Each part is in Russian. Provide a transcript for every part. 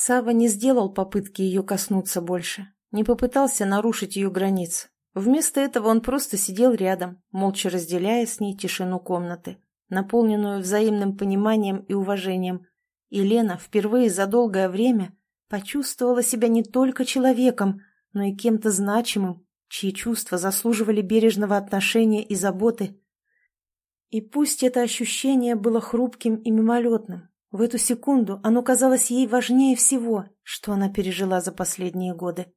Сава не сделал попытки ее коснуться больше, не попытался нарушить ее границ. Вместо этого он просто сидел рядом, молча разделяя с ней тишину комнаты, наполненную взаимным пониманием и уважением. И Лена впервые за долгое время почувствовала себя не только человеком, но и кем-то значимым, чьи чувства заслуживали бережного отношения и заботы. И пусть это ощущение было хрупким и мимолетным, в эту секунду оно казалось ей важнее всего, что она пережила за последние годы.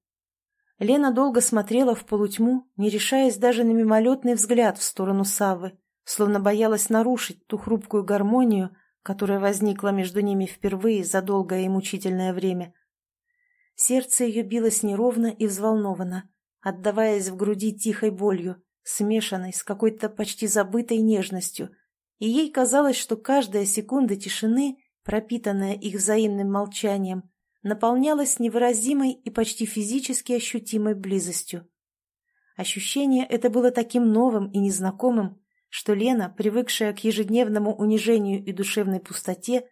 Лена долго смотрела в полутьму, не решаясь даже на мимолетный взгляд в сторону Саввы, словно боялась нарушить ту хрупкую гармонию, которая возникла между ними впервые за долгое и мучительное время. Сердце ее билось неровно и взволнованно, отдаваясь в груди тихой болью, смешанной с какой-то почти забытой нежностью, и ей казалось, что каждая секунда тишины, пропитанная их взаимным молчанием, наполнялась невыразимой и почти физически ощутимой близостью. Ощущение это было таким новым и незнакомым, что Лена, привыкшая к ежедневному унижению и душевной пустоте,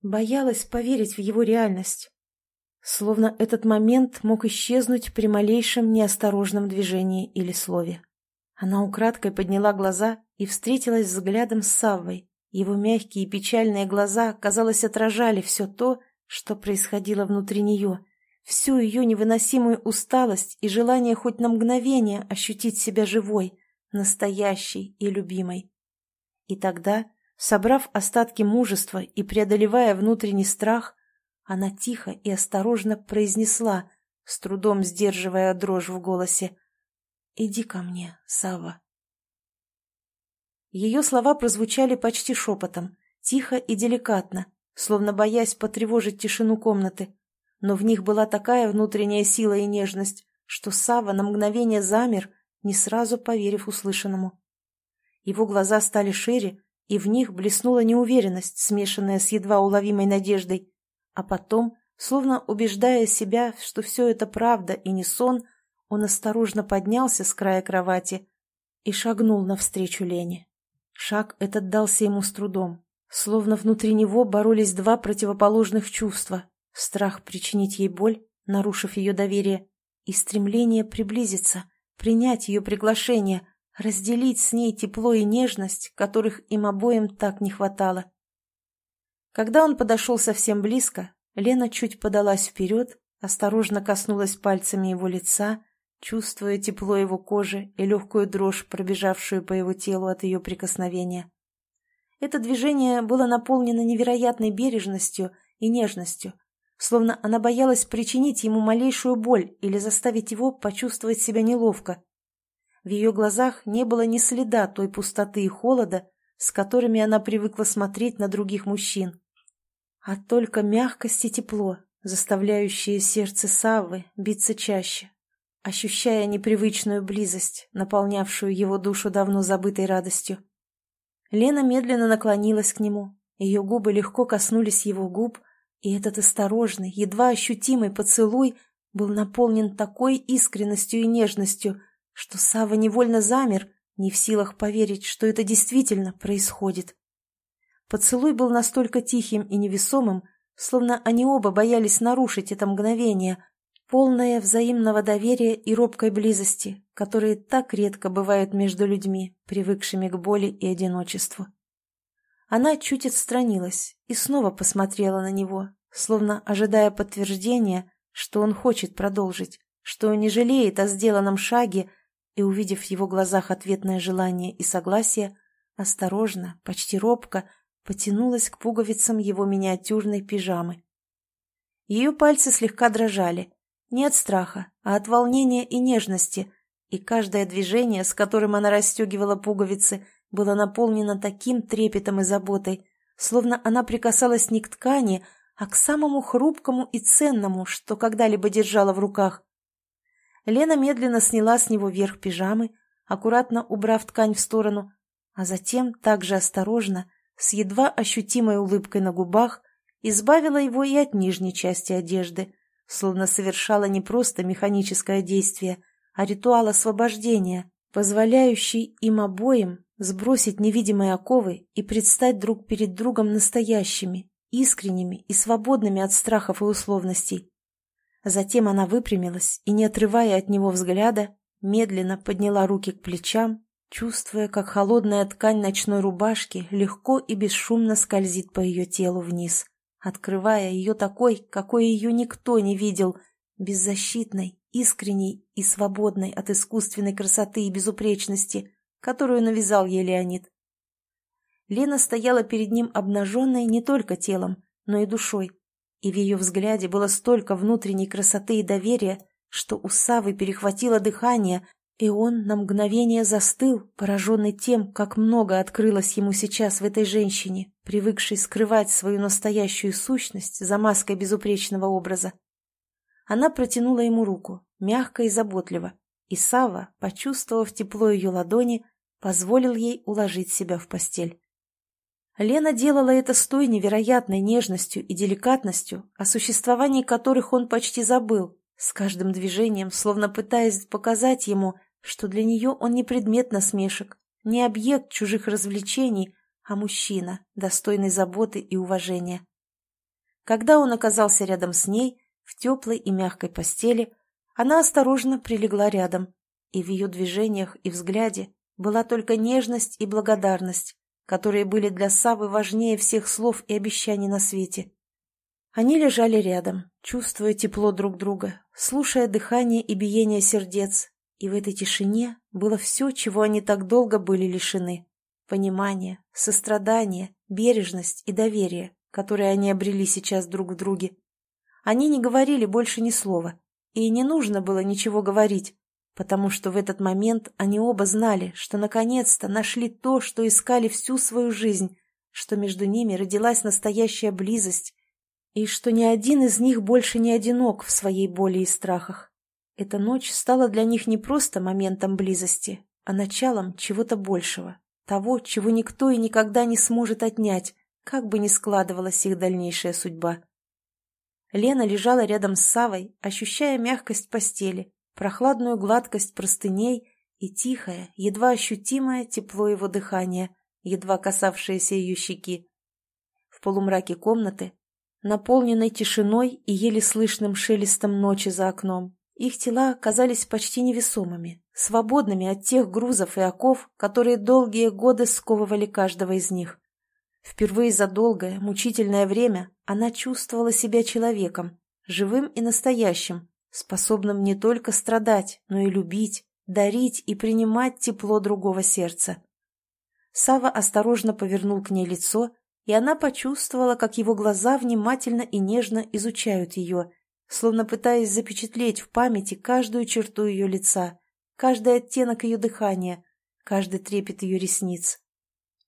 боялась поверить в его реальность. Словно этот момент мог исчезнуть при малейшем неосторожном движении или слове. Она украдкой подняла глаза и встретилась взглядом с Саввой. Его мягкие и печальные глаза, казалось, отражали все то, что происходило внутри нее, всю ее невыносимую усталость и желание хоть на мгновение ощутить себя живой, настоящей и любимой. И тогда, собрав остатки мужества и преодолевая внутренний страх, она тихо и осторожно произнесла, с трудом сдерживая дрожь в голосе, «Иди ко мне, Сава». Ее слова прозвучали почти шепотом, тихо и деликатно, словно боясь потревожить тишину комнаты, но в них была такая внутренняя сила и нежность, что Сава на мгновение замер, не сразу поверив услышанному. Его глаза стали шире, и в них блеснула неуверенность, смешанная с едва уловимой надеждой, а потом, словно убеждая себя, что все это правда и не сон, он осторожно поднялся с края кровати и шагнул навстречу Лене. Шаг этот дался ему с трудом, словно внутри него боролись два противоположных чувства — страх причинить ей боль, нарушив ее доверие, и стремление приблизиться, принять ее приглашение, разделить с ней тепло и нежность, которых им обоим так не хватало. Когда он подошел совсем близко, Лена чуть подалась вперед, осторожно коснулась пальцами его лица, чувствуя тепло его кожи и легкую дрожь, пробежавшую по его телу от ее прикосновения. Это движение было наполнено невероятной бережностью и нежностью, словно она боялась причинить ему малейшую боль или заставить его почувствовать себя неловко. В ее глазах не было ни следа той пустоты и холода, с которыми она привыкла смотреть на других мужчин, а только мягкость и тепло, заставляющие сердце Саввы биться чаще, ощущая непривычную близость, наполнявшую его душу давно забытой радостью. Лена медленно наклонилась к нему, ее губы легко коснулись его губ, и этот осторожный, едва ощутимый поцелуй был наполнен такой искренностью и нежностью, что Сава невольно замер, не в силах поверить, что это действительно происходит. Поцелуй был настолько тихим и невесомым, словно они оба боялись нарушить это мгновение, полное взаимного доверия и робкой близости, которые так редко бывают между людьми, привыкшими к боли и одиночеству. Она чуть отстранилась и снова посмотрела на него, словно ожидая подтверждения, что он хочет продолжить, что не жалеет о сделанном шаге, и, увидев в его глазах ответное желание и согласие, осторожно, почти робко, потянулась к пуговицам его миниатюрной пижамы. Ее пальцы слегка дрожали, не от страха, а от волнения и нежности, и каждое движение, с которым она расстегивала пуговицы, было наполнено таким трепетом и заботой, словно она прикасалась не к ткани, а к самому хрупкому и ценному, что когда-либо держала в руках. Лена медленно сняла с него верх пижамы, аккуратно убрав ткань в сторону, а затем также осторожно, с едва ощутимой улыбкой на губах, избавила его и от нижней части одежды, словно совершала не просто механическое действие, а ритуал освобождения, позволяющий им обоим сбросить невидимые оковы и предстать друг перед другом настоящими, искренними и свободными от страхов и условностей. Затем она выпрямилась и, не отрывая от него взгляда, медленно подняла руки к плечам, чувствуя, как холодная ткань ночной рубашки легко и бесшумно скользит по ее телу вниз, открывая ее такой, какой ее никто не видел, беззащитной, искренней и свободной от искусственной красоты и безупречности, которую навязал ей Леонид. Лена стояла перед ним обнаженной не только телом, но и душой, и в ее взгляде было столько внутренней красоты и доверия, что у Савы перехватило дыхание, и он на мгновение застыл, пораженный тем, как много открылось ему сейчас в этой женщине, привыкшей скрывать свою настоящую сущность за маской безупречного образа. Она протянула ему руку, мягко и заботливо, и Сава, почувствовав тепло ее ладони, позволил ей уложить себя в постель. Лена делала это с той невероятной нежностью и деликатностью, о существовании которых он почти забыл, с каждым движением, словно пытаясь показать ему, что для нее он не предмет насмешек, не объект чужих развлечений, а мужчина, достойный заботы и уважения. Когда он оказался рядом с ней, в теплой и мягкой постели, она осторожно прилегла рядом, и в ее движениях и взгляде была только нежность и благодарность, которые были для Савы важнее всех слов и обещаний на свете. Они лежали рядом, чувствуя тепло друг друга, слушая дыхание и биение сердец, и в этой тишине было все, чего они так долго были лишены. Понимание, сострадание, бережность и доверие, которые они обрели сейчас друг в друге. Они не говорили больше ни слова, и не нужно было ничего говорить, потому что в этот момент они оба знали, что наконец-то нашли то, что искали всю свою жизнь, что между ними родилась настоящая близость, и что ни один из них больше не одинок в своей боли и страхах. Эта ночь стала для них не просто моментом близости, а началом чего-то большего, того, чего никто и никогда не сможет отнять, как бы ни складывалась их дальнейшая судьба. Лена лежала рядом с Савой, ощущая мягкость постели, прохладную гладкость простыней и тихое, едва ощутимое тепло его дыхания, едва касавшееся ее щеки. В полумраке комнаты, наполненной тишиной и еле слышным шелестом ночи за окном, их тела казались почти невесомыми, свободными от тех грузов и оков, которые долгие годы сковывали каждого из них. Впервые за долгое, мучительное время она чувствовала себя человеком, живым и настоящим, способным не только страдать, но и любить, дарить и принимать тепло другого сердца. Сава осторожно повернул к ней лицо, и она почувствовала, как его глаза внимательно и нежно изучают ее, словно пытаясь запечатлеть в памяти каждую черту ее лица, каждый оттенок ее дыхания, каждый трепет ее ресниц.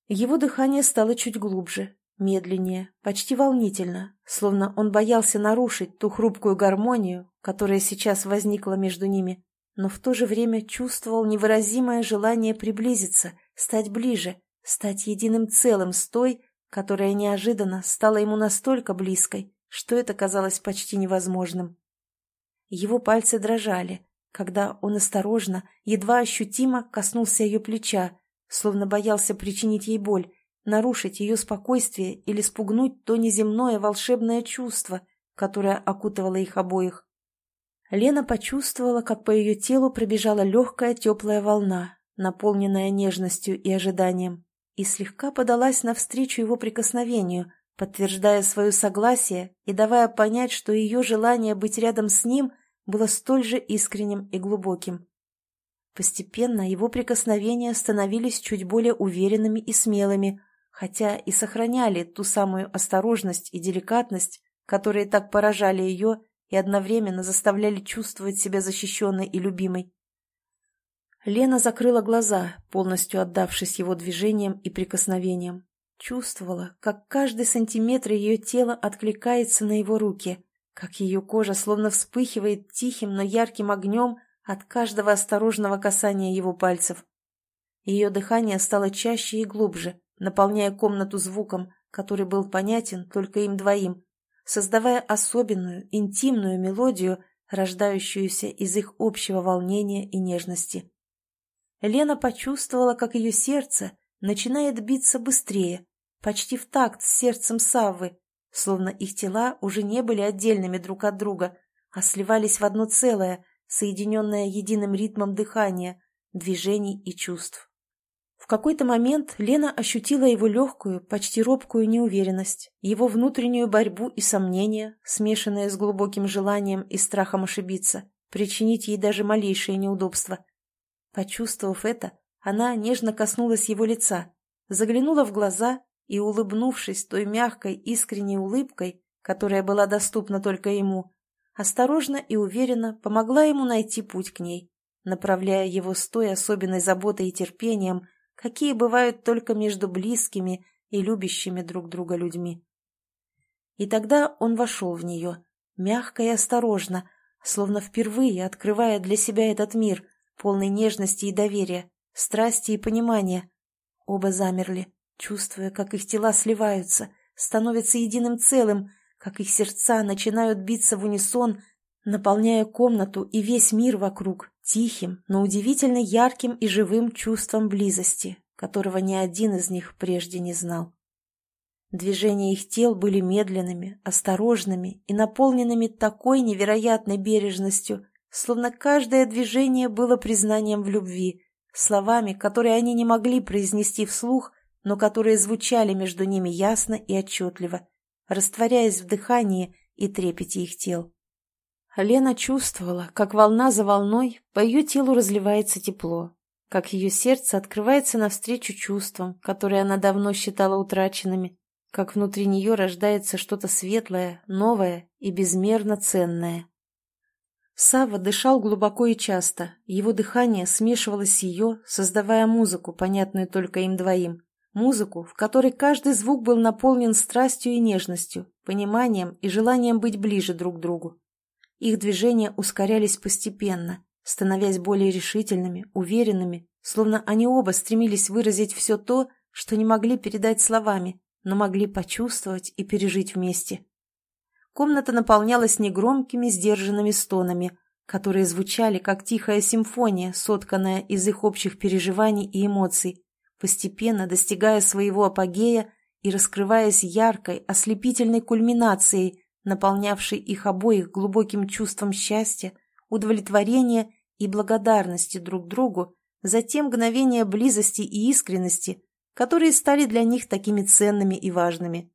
Его дыхание стало чуть глубже, медленнее, почти волнительно, словно он боялся нарушить ту хрупкую гармонию, которая сейчас возникла между ними, но в то же время чувствовал невыразимое желание приблизиться, стать ближе, стать единым целым с той, которая неожиданно стала ему настолько близкой, что это казалось почти невозможным. Его пальцы дрожали, когда он осторожно, едва ощутимо коснулся ее плеча, словно боялся причинить ей боль, нарушить ее спокойствие или спугнуть то неземное волшебное чувство, которое окутывало их обоих. Лена почувствовала, как по ее телу пробежала легкая теплая волна, наполненная нежностью и ожиданием, и слегка подалась навстречу его прикосновению, подтверждая свое согласие и давая понять, что ее желание быть рядом с ним было столь же искренним и глубоким. Постепенно его прикосновения становились чуть более уверенными и смелыми, хотя и сохраняли ту самую осторожность и деликатность, которые так поражали ее и одновременно заставляли чувствовать себя защищенной и любимой. Лена закрыла глаза, полностью отдавшись его движениям и прикосновениям. Чувствовала, как каждый сантиметр ее тела откликается на его руки, как ее кожа словно вспыхивает тихим, но ярким огнем от каждого осторожного касания его пальцев. Ее дыхание стало чаще и глубже, наполняя комнату звуком, который был понятен только им двоим, создавая особенную, интимную мелодию, рождающуюся из их общего волнения и нежности. Лена почувствовала, как ее сердце начинает биться быстрее, почти в такт с сердцем Саввы, словно их тела уже не были отдельными друг от друга, а сливались в одно целое, соединенное единым ритмом дыхания, движений и чувств. В какой-то момент Лена ощутила его легкую, почти робкую неуверенность, его внутреннюю борьбу и сомнения, смешанные с глубоким желанием и страхом ошибиться, причинить ей даже малейшее неудобство. Почувствовав это, она нежно коснулась его лица, заглянула в глаза и, улыбнувшись той мягкой, искренней улыбкой, которая была доступна только ему, осторожно и уверенно помогла ему найти путь к ней, направляя его с той особенной заботой и терпением, какие бывают только между близкими и любящими друг друга людьми. И тогда он вошел в нее, мягко и осторожно, словно впервые открывая для себя этот мир, полный нежности и доверия, страсти и понимания. Оба замерли, чувствуя, как их тела сливаются, становятся единым целым, как их сердца начинают биться в унисон, наполняя комнату и весь мир вокруг тихим, но удивительно ярким и живым чувством близости, которого ни один из них прежде не знал. Движения их тел были медленными, осторожными и наполненными такой невероятной бережностью, словно каждое движение было признанием в любви, словами, которые они не могли произнести вслух, но которые звучали между ними ясно и отчетливо, растворяясь в дыхании и трепете их тел. Лена чувствовала, как волна за волной по ее телу разливается тепло, как ее сердце открывается навстречу чувствам, которые она давно считала утраченными, как внутри нее рождается что-то светлое, новое и безмерно ценное. Сава дышал глубоко и часто, его дыхание смешивалось с ее, создавая музыку, понятную только им двоим. Музыку, в которой каждый звук был наполнен страстью и нежностью, пониманием и желанием быть ближе друг к другу. Их движения ускорялись постепенно, становясь более решительными, уверенными, словно они оба стремились выразить все то, что не могли передать словами, но могли почувствовать и пережить вместе. Комната наполнялась негромкими, сдержанными стонами, которые звучали как тихая симфония, сотканная из их общих переживаний и эмоций, постепенно достигая своего апогея и раскрываясь яркой, ослепительной кульминацией, наполнявшей их обоих глубоким чувством счастья, удовлетворения и благодарности друг другу за те мгновения близости и искренности, которые стали для них такими ценными и важными.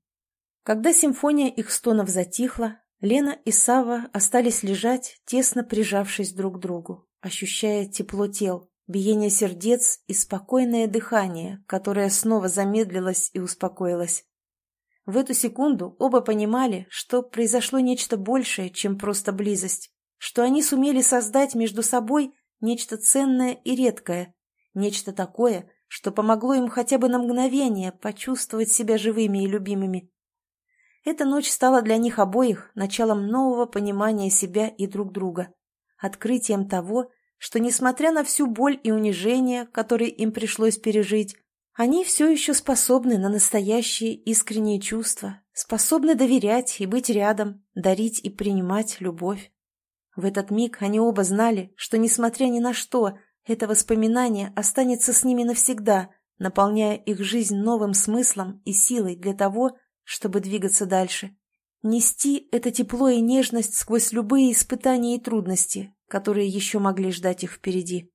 Когда симфония их стонов затихла, Лена и Сава остались лежать, тесно прижавшись друг к другу, ощущая тепло тел, биение сердец и спокойное дыхание, которое снова замедлилось и успокоилось. В эту секунду оба понимали, что произошло нечто большее, чем просто близость, что они сумели создать между собой нечто ценное и редкое, нечто такое, что помогло им хотя бы на мгновение почувствовать себя живыми и любимыми. Эта ночь стала для них обоих началом нового понимания себя и друг друга, открытием того, что, несмотря на всю боль и унижение, которые им пришлось пережить, они все еще способны на настоящие искренние чувства, способны доверять и быть рядом, дарить и принимать любовь. В этот миг они оба знали, что, несмотря ни на что, это воспоминание останется с ними навсегда, наполняя их жизнь новым смыслом и силой для того, чтобы двигаться дальше. Нести это тепло и нежность сквозь любые испытания и трудности, которые еще могли ждать их впереди.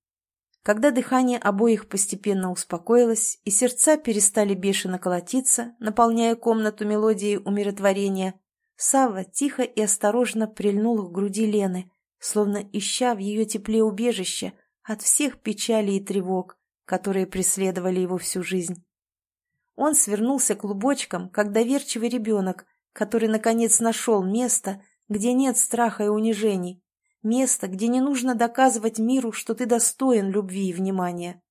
Когда дыхание обоих постепенно успокоилось, и сердца перестали бешено колотиться, наполняя комнату мелодией умиротворения, Савва тихо и осторожно прильнул к груди Лены, словно ища в ее тепле убежище от всех печалей и тревог, которые преследовали его всю жизнь. Он свернулся клубочком, как доверчивый ребенок, который, наконец, нашел место, где нет страха и унижений, место, где не нужно доказывать миру, что ты достоин любви и внимания.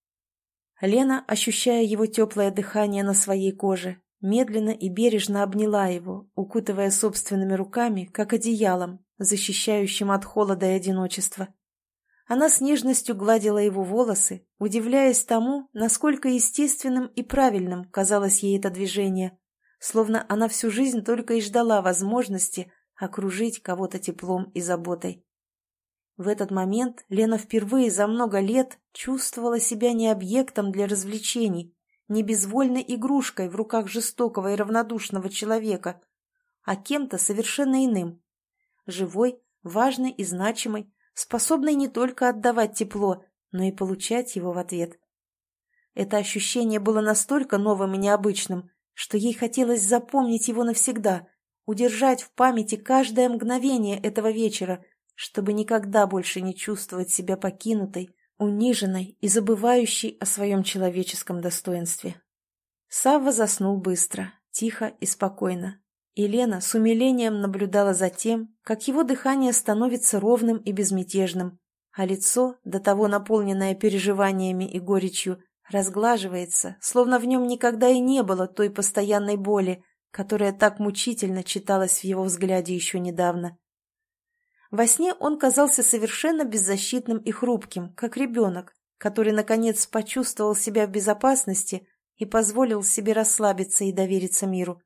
Лена, ощущая его теплое дыхание на своей коже, медленно и бережно обняла его, укутывая собственными руками, как одеялом, защищающим от холода и одиночества. Она с нежностью гладила его волосы, удивляясь тому, насколько естественным и правильным казалось ей это движение, словно она всю жизнь только и ждала возможности окружить кого-то теплом и заботой. В этот момент Лена впервые за много лет чувствовала себя не объектом для развлечений, не безвольной игрушкой в руках жестокого и равнодушного человека. а кем-то совершенно иным. Живой, важный и значимый, способный не только отдавать тепло, но и получать его в ответ. Это ощущение было настолько новым и необычным, что ей хотелось запомнить его навсегда, удержать в памяти каждое мгновение этого вечера, чтобы никогда больше не чувствовать себя покинутой, униженной и забывающей о своем человеческом достоинстве. Савва заснул быстро, тихо и спокойно. И с умилением наблюдала за тем, как его дыхание становится ровным и безмятежным, а лицо, до того наполненное переживаниями и горечью, разглаживается, словно в нем никогда и не было той постоянной боли, которая так мучительно читалась в его взгляде еще недавно. Во сне он казался совершенно беззащитным и хрупким, как ребенок, который, наконец, почувствовал себя в безопасности и позволил себе расслабиться и довериться миру.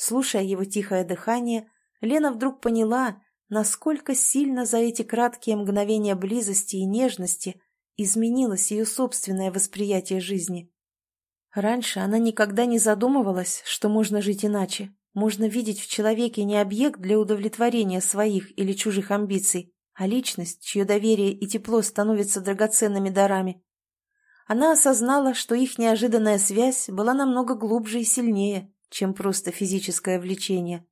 Слушая его тихое дыхание, Лена вдруг поняла, насколько сильно за эти краткие мгновения близости и нежности изменилось ее собственное восприятие жизни. Раньше она никогда не задумывалась, что можно жить иначе. Можно видеть в человеке не объект для удовлетворения своих или чужих амбиций, а личность, чье доверие и тепло становятся драгоценными дарами. Она осознала, что их неожиданная связь была намного глубже и сильнее, чем просто физическое влечение.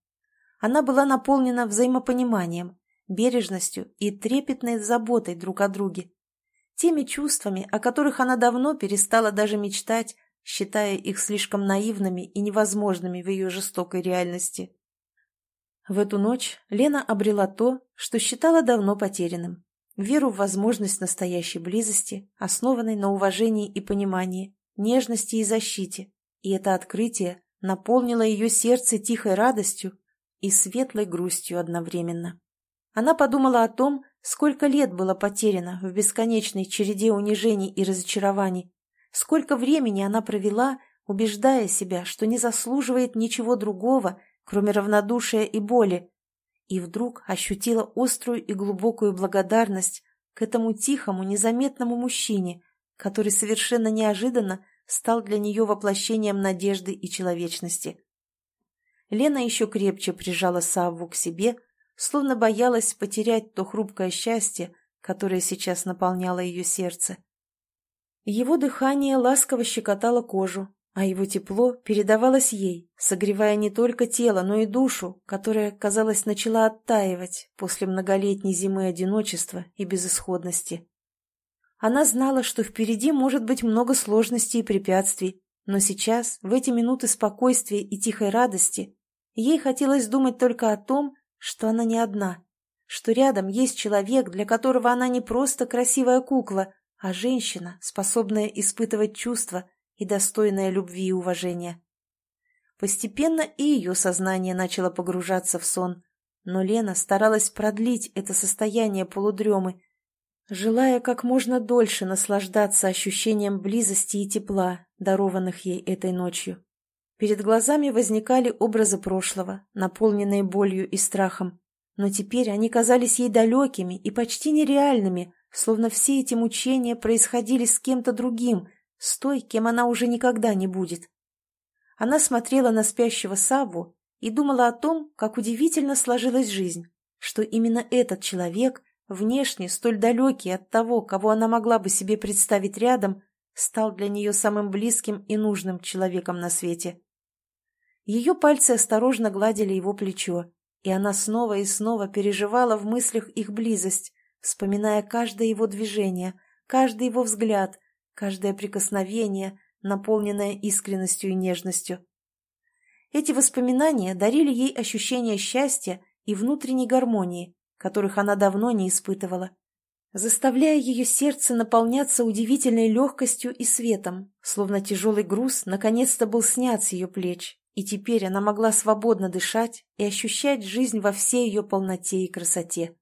Она была наполнена взаимопониманием, бережностью и трепетной заботой друг о друге. Теми чувствами, о которых она давно перестала даже мечтать, считая их слишком наивными и невозможными в ее жестокой реальности. В эту ночь Лена обрела то, что считала давно потерянным веру в возможность настоящей близости, основанной на уважении и понимании, нежности и защите, и это открытие наполнило ее сердце тихой радостью и светлой грустью одновременно. Она подумала о том, сколько лет было потеряно в бесконечной череде унижений и разочарований, сколько времени она провела, убеждая себя, что не заслуживает ничего другого, кроме равнодушия и боли, и вдруг ощутила острую и глубокую благодарность к этому тихому, незаметному мужчине, который совершенно неожиданно стал для нее воплощением надежды и человечности. Лена еще крепче прижала Савву к себе, словно боялась потерять то хрупкое счастье, которое сейчас наполняло ее сердце. Его дыхание ласково щекотало кожу, а его тепло передавалось ей, согревая не только тело, но и душу, которая, казалось, начала оттаивать после многолетней зимы одиночества и безысходности. Она знала, что впереди может быть много сложностей и препятствий, но сейчас, в эти минуты спокойствия и тихой радости, ей хотелось думать только о том, что она не одна, что рядом есть человек, для которого она не просто красивая кукла, а женщина, способная испытывать чувства, и достойная любви и уважения. Постепенно и ее сознание начало погружаться в сон, но Лена старалась продлить это состояние полудремы, желая как можно дольше наслаждаться ощущением близости и тепла, дарованных ей этой ночью. Перед глазами возникали образы прошлого, наполненные болью и страхом, но теперь они казались ей далекими и почти нереальными, словно все эти мучения происходили с кем-то другим, с той, кем она уже никогда не будет. Она смотрела на спящего Савву и думала о том, как удивительно сложилась жизнь, что именно этот человек, внешне столь далекий от того, кого она могла бы себе представить рядом, стал для нее самым близким и нужным человеком на свете. Ее пальцы осторожно гладили его плечо, и она снова и снова переживала в мыслях их близость, вспоминая каждое его движение, каждый его взгляд, каждое прикосновение, наполненное искренностью и нежностью. Эти воспоминания дарили ей ощущение счастья и внутренней гармонии, которых она давно не испытывала, заставляя ее сердце наполняться удивительной легкостью и светом, словно тяжелый груз наконец-то был снят с ее плеч, и теперь она могла свободно дышать и ощущать жизнь во всей ее полноте и красоте.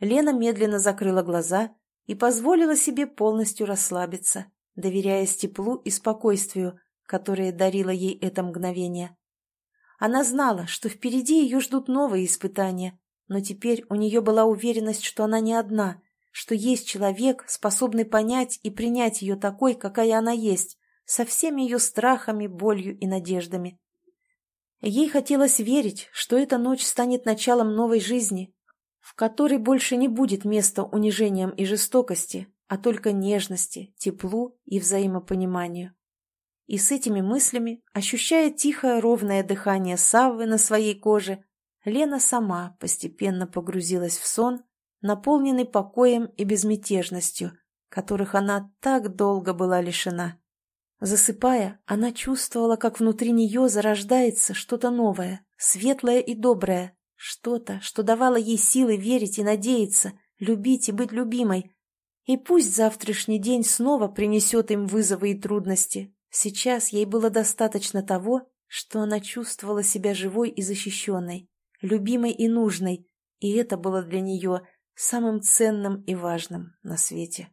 Лена медленно закрыла глаза и позволила себе полностью расслабиться, доверяясь теплу и спокойствию, которые дарило ей это мгновение. Она знала, что впереди ее ждут новые испытания, но теперь у нее была уверенность, что она не одна, что есть человек, способный понять и принять ее такой, какая она есть, со всеми ее страхами, болью и надеждами. Ей хотелось верить, что эта ночь станет началом новой жизни, в которой больше не будет места унижениям и жестокости, а только нежности, теплу и взаимопониманию. И с этими мыслями, ощущая тихое ровное дыхание Саввы на своей коже, Лена сама постепенно погрузилась в сон, наполненный покоем и безмятежностью, которых она так долго была лишена. Засыпая, она чувствовала, как внутри нее зарождается что-то новое, светлое и доброе, что-то, что давало ей силы верить и надеяться, любить и быть любимой. И пусть завтрашний день снова принесет им вызовы и трудности, сейчас ей было достаточно того, что она чувствовала себя живой и защищенной, любимой и нужной, и это было для нее самым ценным и важным на свете.